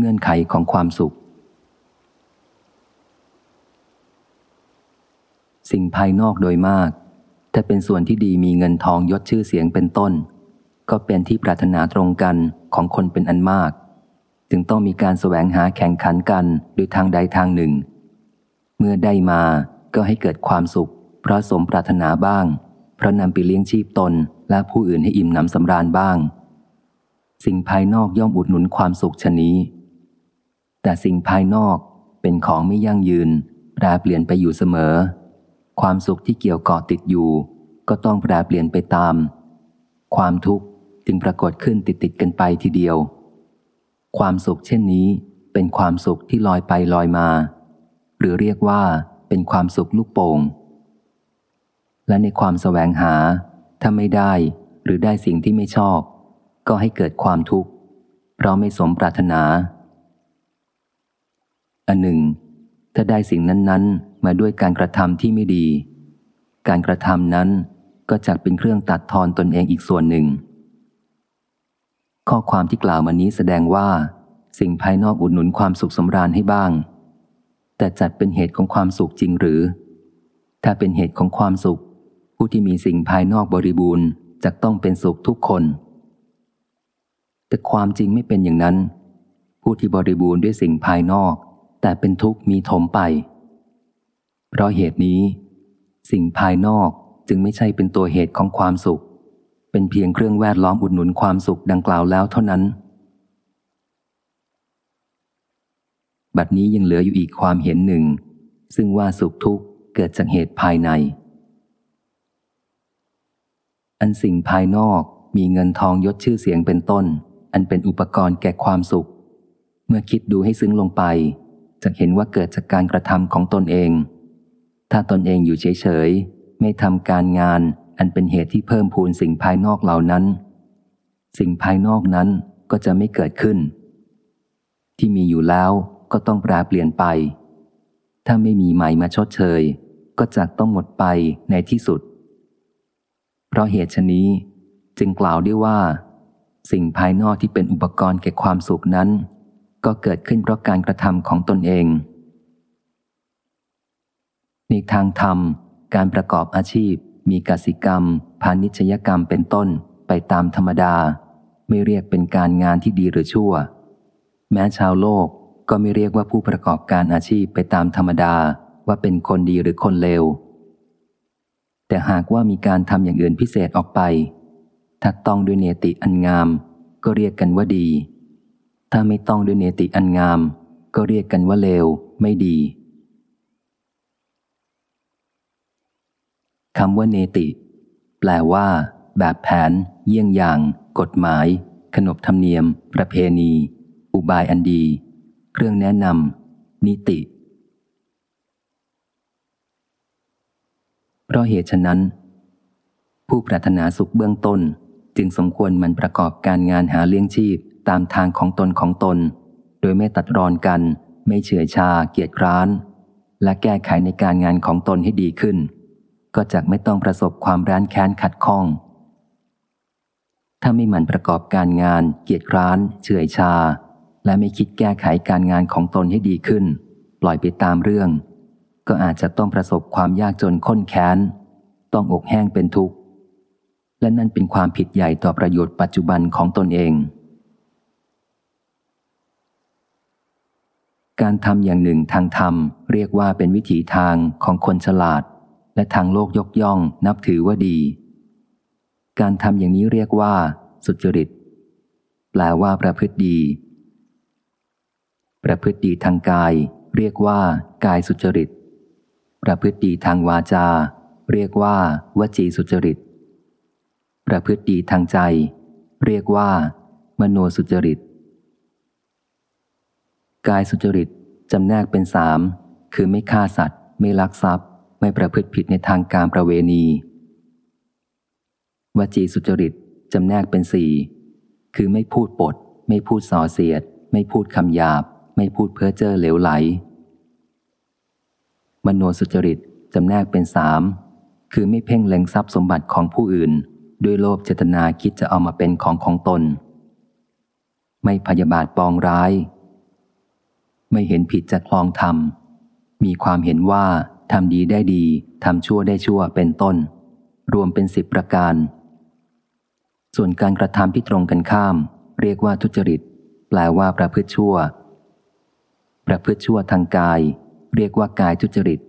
เงื่อนไขของความสุข สิ่งภายนอกโดยมาก ถ้าเป็นส่วนที่ดีมีเงินทองยศชื่อเสียงเป็นต้น ก็เป็นที่ปรารถนาตรงกันของคนเป็นอันมาก จึงต้องมีการแสวงหาแข่งขันกันโดยทางใดทางหนึ่ง เมื่อได้มาก็ให้เกิดความสุข เพราะสมปรารถนาบ้าง เพราะนำไปเลี้ยงชีพตนและผู้อื่นให้อิ่มหนำสำราญบ้าง สิ่งภายนอกย่อมอุดหนุนความสุขชนี้ แต่สิ่งภายนอกเป็นของไม่ยั่งยืน แปรเปลี่ยนไปอยู่เสมอ ความสุขที่เกี่ยวเกาะติดอยู่ ก็ต้องแปรเปลี่ยนไปตาม ความทุกข์จึงปรากฏขึ้นติดติดกันไปทีเดียว ความสุขเช่นนี้เป็นความสุขที่ลอยไปลอยมา หรือเรียกว่าเป็นความสุขลูกโป่ง และในความแสวงหา ถ้าไม่ได้หรือได้สิ่งที่ไม่ชอบ ก็ให้เกิดความทุกข์เพราะไม่สมปรารถนา อันหนึ่ง ถ้าได้สิ่งนั้น ๆ มาด้วยการกระทำที่ไม่ดี การกระทำนั้นก็จะเป็นเครื่องตัดทอนตนเองอีกส่วนหนึ่ง ข้อความที่กล่าวมานี้แสดงว่า สิ่งภายนอกอุดหนุนความสุขสมราญให้บ้าง แต่จัดเป็นเหตุของความสุขจริงหรือ ถ้าเป็นเหตุของความสุข ผู้ที่มีสิ่งภายนอกบริบูรณ์จะต้องเป็นสุขทุกคน แต่ความจริงไม่เป็นอย่างนั้น ผู้ที่บริบูรณ์ด้วยสิ่งภายนอก แต่เป็นทุกข์มีถมไป เพราะเหตุนี้ สิ่งภายนอกจึงไม่ใช่เป็นตัวเหตุของความสุข เป็นเพียงเครื่องแวดล้อมอุดหนุนความสุขดังกล่าวแล้วเท่านั้น บัดนี้ยังเหลืออยู่อีกความเห็นหนึ่ง ซึ่งว่าสุขทุกข์เกิดจากเหตุภายใน อันสิ่งภายนอกมีเงินทองยศชื่อเสียงเป็นต้น อันเป็นอุปกรณ์แก่ความสุข เมื่อคิดดูให้ซึ้งลงไป จะเห็นว่าเกิดจากการกระทำของตนเอง ถ้าตนเองอยู่เฉยๆ ไม่ทำการงานอันเป็นเหตุที่เพิ่มพูนสิ่งภายนอกเหล่านั้น สิ่งภายนอกนั้นก็จะไม่เกิดขึ้น ที่มีอยู่แล้วก็ต้องแปรเปลี่ยนไป ถ้าไม่มีใหม่มาชดเชย ก็จะต้องหมดไปในที่สุด เพราะเหตุชนี้จึงกล่าวได้ว่า สิ่งภายนอกที่เป็นอุปกรณ์แก่ความสุขนั้น ก็เกิดขึ้นเพราะการกระทำของตนเอง ในทางธรรม การประกอบอาชีพ มีกสิกรรม พาณิชยกรรมเป็นต้นไปตามธรรมดา ไม่เรียกเป็นการงานที่ดีหรือชั่ว แม้ชาวโลกก็ไม่เรียกว่าผู้ประกอบการอาชีพไปตามธรรมดาว่าเป็นคนดีหรือคนเลว แต่หากว่ามีการทำอย่างอื่นพิเศษออกไป ถ้าต้องด้วยเนติอันงาม ก็เรียกกันว่าดี ถ้าไม่ต้องด้วยเนติอันงาม ก็เรียกกันว่าเลวไม่ดีคำว่าเนติ แปลว่า แบบแผน เยี่ยงอย่าง กฎหมาย ขนบธรรมเนียม ประเพณี อุบายอันดี เครื่องแนะนำนิติ เพราะเหตุฉะนั้น ผู้ปรารถนาสุขเบื้องต้นจึงสมควรมันประกอบการงานหาเลี้ยงชีพ ตามทางของตนของตน โดยไม่ตัดรอนกัน ไม่เฉื่อยชาเกียจคร้าน และแก้ไขในการงานของตนให้ดีขึ้น ก็จะไม่ต้องประสบความร้านแค้นขัดข้อง ถ้าไม่หมั่นประกอบการงาน เกียจคร้าน เฉื่อยชา และไม่คิดแก้ไขการงานของตนให้ดีขึ้น ปล่อยไปตามเรื่อง ก็อาจจะต้องประสบความยากจนข้นแค้น ต้องอกแห้งเป็นทุกข์และนั่นเป็นความผิดใหญ่ต่อประโยชน์ปัจจุบันของตนเอง การทำอย่างหนึ่งทางธรรม เรียกว่าเป็นวิถีทางของคนฉลาด และทางโลกยกย่องนับถือว่าดี การทำอย่างนี้เรียกว่า สุจริต แปลว่าประพฤติดี ประพฤติดีทางกาย เรียกว่า กายสุจริต ประพฤติดีทางวาจา เรียกว่าวจีสุจริต ประพฤติดีทางใจ เรียกว่า มโนสุจริต กายสุจริตจำแนกเป็นสามคือไม่ฆ่าสัตว์ ไม่ลักทรัพย์ ไม่ประพฤติผิดในทางการประเวณี วจีสุจริตจำแนกเป็นสี่คือไม่พูดปด ไม่พูดส่อเสียด ไม่พูดคำหยาบ ไม่พูดเพ้อเจ้อเหลวไหล มโนสุจริตจำแนกเป็นสามคือไม่เพ่งเล็งทรัพย์สมบัติของผู้อื่น ด้วยโลภเจตนาคิดจะเอามาเป็นของของตน ไม่พยาบาทปองร้าย ไม่เห็นผิดจากคลองธรรม มีความเห็นว่าทำดีได้ดีทำชั่วได้ชั่วเป็นต้น รวมเป็นสิบประการ ส่วนการกระทำที่ตรงกันข้าม เรียกว่าทุจริต แปลว่าประพฤติชั่ว ประพฤติชั่วทางกาย เรียกว่ากายทุจริต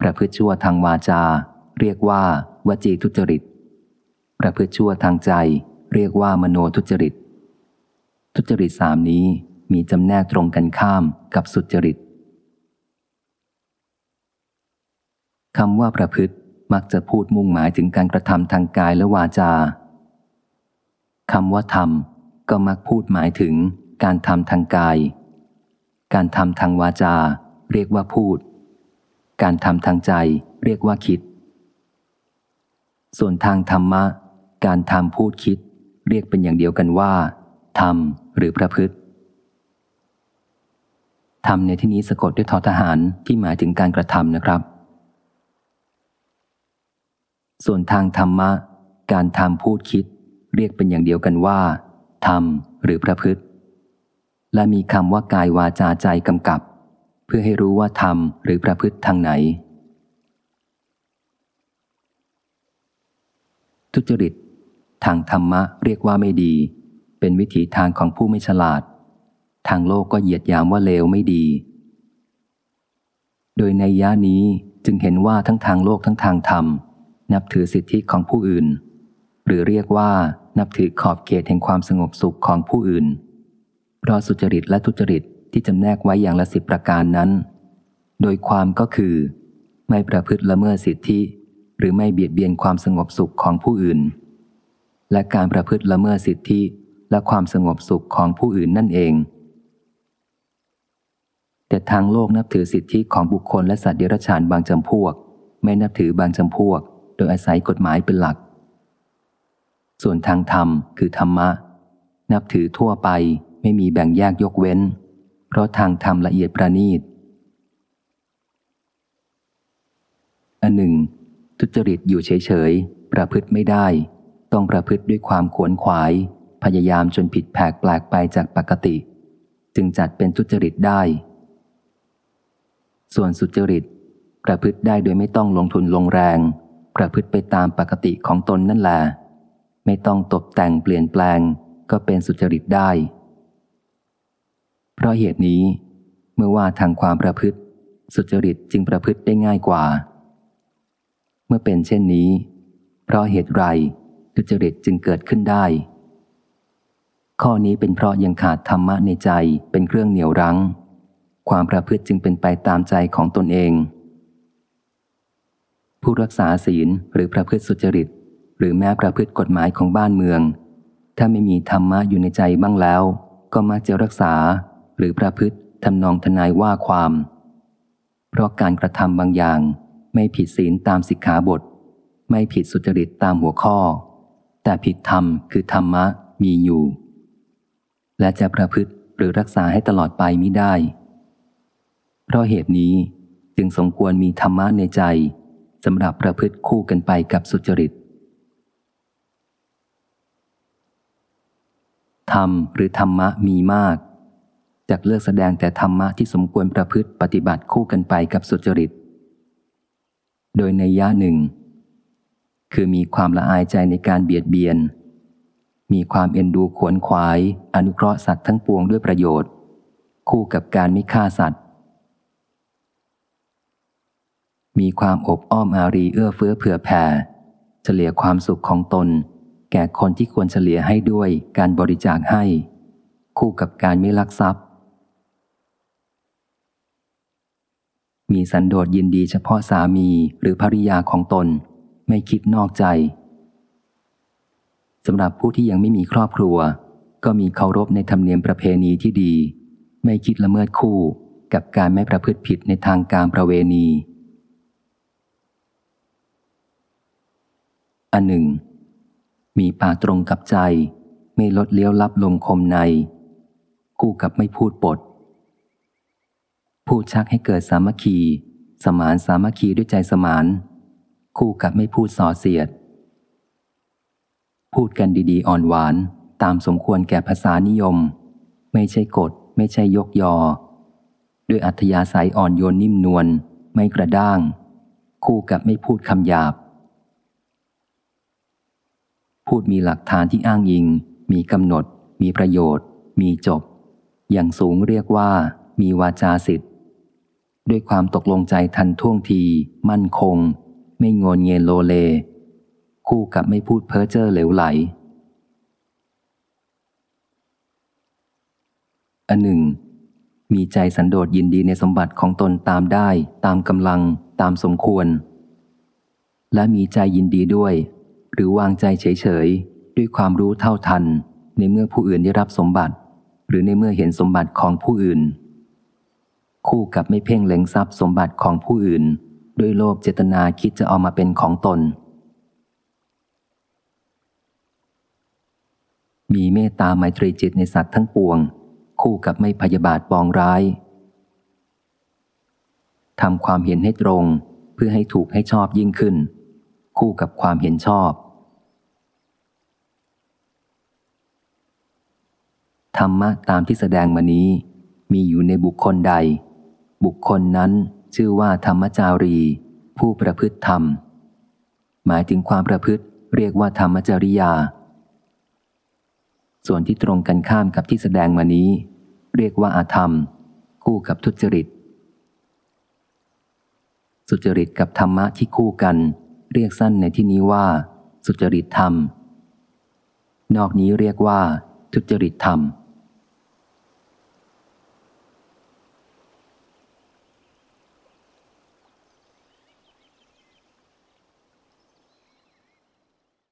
ประพฤติชั่วทางวาจา เรียกว่าวจีทุจริต ประพฤติชั่วทางใจ เรียกว่ามโนทุจริต ทุจริตสามนี้ มีจำแนกตรงกันข้ามกับสุจริตคำว่าประพฤติมักจะพูดมุ่งหมายถึงการกระทำทางกายและวาจาคำว่าทำก็มักพูดหมายถึงการทำทางกาย การทำทางวาจา เรียกว่าพูด การทำทางใจ เรียกว่าคิด ส่วนทางธรรมะ การทำพูดคิด เรียกเป็นอย่างเดียวกันว่าทำหรือประพฤติ ทำในที่นี้สะกดด้วยทอทหารที่หมายถึงการกระทำนะครับ ส่วนทางธรรมะ การทำพูดคิด เรียกเป็นอย่างเดียวกันว่าทำหรือประพฤติ และมีคำว่ากายวาจาใจกำกับ เพื่อให้รู้ว่าทำหรือประพฤติทางไหน ทุจริต ทางธรรมะเรียกว่าไม่ดี เป็นวิถีทางของผู้ไม่ฉลาด ทางโลกก็เหยียดยามว่าเลวไม่ดี โดยในย่านี้จึงเห็นว่าทั้งทางโลกทั้งทางธรรม นับถือสิทธิของผู้อื่น หรือเรียกว่านับถือขอบเขตแห่งความสงบสุขของผู้อื่น เพราะสุจริตและทุจริตที่จำแนกไว้อย่างละสิบประการนั้น โดยความก็คือ ไม่ประพฤติละเมิดสิทธิ หรือไม่เบียดเบียนความสงบสุขของผู้อื่น และการประพฤติละเมิดสิทธิและความสงบสุขของผู้อื่นนั่นเอง แต่ทางโลกนับถือสิทธิของบุคคลและสัตว์เดรัจฉานบางจำพวก ไม่นับถือบางจำพวก โดยอาศัยกฎหมายเป็นหลัก ส่วนทางธรรมคือธรรมะ นับถือทั่วไปไม่มีแบ่งแยกยกเว้น เพราะทางธรรมละเอียดประณีตอันหนึ่ง ทุจริตอยู่เฉยๆ ประพฤติไม่ได้ ต้องประพฤติด้วยความขวนขวาย พยายามจนผิดแผกแปลกไปจากปกติ จึงจัดเป็นทุจริตได้ ส่วนสุจริต ประพฤติได้โดยไม่ต้องลงทุนลงแรง ประพฤติไปตามปกติของตนนั่นแหละไม่ต้องตกแต่งเปลี่ยนแปลงก็เป็นสุจริตได้ เพราะเหตุนี้ เมื่อว่าทางความประพฤติ สุจริตจึงประพฤติได้ง่ายกว่า เมื่อเป็นเช่นนี้ เพราะเหตุไรสุจริตจึงเกิดขึ้นได้ ข้อนี้เป็นเพราะยังขาดธรรมะในใจเป็นเครื่องเหนี่ยวรั้ง ความประพฤติจึงเป็นไปตามใจของตนเอง ผู้รักษาศีลหรือประพฤติสุจริต หรือแม้ประพฤติกฎหมายของบ้านเมือง ถ้าไม่มีธรรมะอยู่ในใจบ้างแล้ว ก็มักจะรักษา หรือประพฤติทำนองทนายว่าความ เพราะการกระทำบางอย่างไม่ผิดศีลตามสิกขาบท ไม่ผิดสุจริตตามหัวข้อ แต่ผิดธรรมคือธรรมะมีอยู่ และจะประพฤติหรือรักษาให้ตลอดไปมิได้ เพราะเหตุนี้จึงสมควรมีธรรมะในใจสำหรับประพฤติคู่กันไปกับสุจริต ธรรมหรือธรรมะมีมากจากเลือกแสดงแต่ธรรมะที่สมควรประพฤติปฏิบัติคู่กันไปกับสุจริต โดยในย่าหนึ่ง คือมีความละอายใจในการเบียดเบียน มีความเอ็นดูขวนขวาย อนุเคราะห์สัตว์ทั้งปวงด้วยประโยชน์ คู่กับการไม่ฆ่าสัตว์ มีความอบอ้อมอารีเอื้อเฟื้อเผื่อแผ่ เฉลี่ยความสุขของตน แก่คนที่ควรเฉลี่ยให้ด้วยการบริจาคให้ คู่กับการไม่ลักทรัพย์ มีสันโดษยินดีเฉพาะสามีหรือภริยาของตน ไม่คิดนอกใจสำหรับผู้ที่ยังไม่มีครอบครัว ก็มีเคารพในธรรมเนียมประเพณีที่ดี ไม่คิดละเมิดคู่กับการไม่ประพฤติผิดในทางการประเวณี อันหนึ่ง มีป่าตรงกับใจ ไม่ลดเลี้ยวลับลงคมใน คู่กับไม่พูดปด พูดชักให้เกิดสามัคคี สมานสามัคคีด้วยใจสมาน คู่กับไม่พูดส่อเสียด พูดกันดีๆ อ่อนหวานตามสมควรแก่ภาษานิยม ไม่ใช่กฎ ไม่ใช่ยกยอ ด้วยอัธยาศัยอ่อนโยนนิ่มนวลไม่กระด้าง คู่กับไม่พูดคำหยาบ พูดมีหลักฐานที่อ้างอิง มีกำหนด มีประโยชน์ มีจบ อย่างสูงเรียกว่า มีวาจาสิทธิ์ ด้วยความตกลงใจทันท่วงที มั่นคง ไม่งนเงนโลเล คู่กับไม่พูดเพ้อเจ้อเหลวไหล อันหนึ่ง มีใจสันโดษยินดีในสมบัติของตนตามได้ ตามกำลัง ตามสมควร และมีใจยินดีด้วย หรือวางใจเฉยๆ ด้วยความรู้เท่าทัน ในเมื่อผู้อื่นได้รับสมบัติ หรือในเมื่อเห็นสมบัติของผู้อื่น คู่กับไม่เพ่งเล็งทรัพย์สมบัติของผู้อื่น ด้วยโลภเจตนาคิดจะเอามาเป็นของตน มีเมตตาไมตรีจิตในสัตว์ทั้งปวง คู่กับไม่พยาบาทปองร้ายทำความเห็นให้ตรง เพื่อให้ถูกให้ชอบยิ่งขึ้น คู่กับความเห็นชอบ ธรรมะตามที่แสดงมานี้ มีอยู่ในบุคคลใด บุคคลนั้นชื่อว่าธรรมจารี ผู้ประพฤติธรรม หมายถึงความประพฤติเรียกว่าธรรมจริยา ส่วนที่ตรงกันข้ามกับที่แสดงมานี้ เรียกว่าอาธรรม คู่กับทุจริตสุจริตกับธรรมะที่คู่กัน เรียกสั้นในที่นี้ว่า สุจริตธรรม นอกนี้เรียกว่า ทุจริตธรรม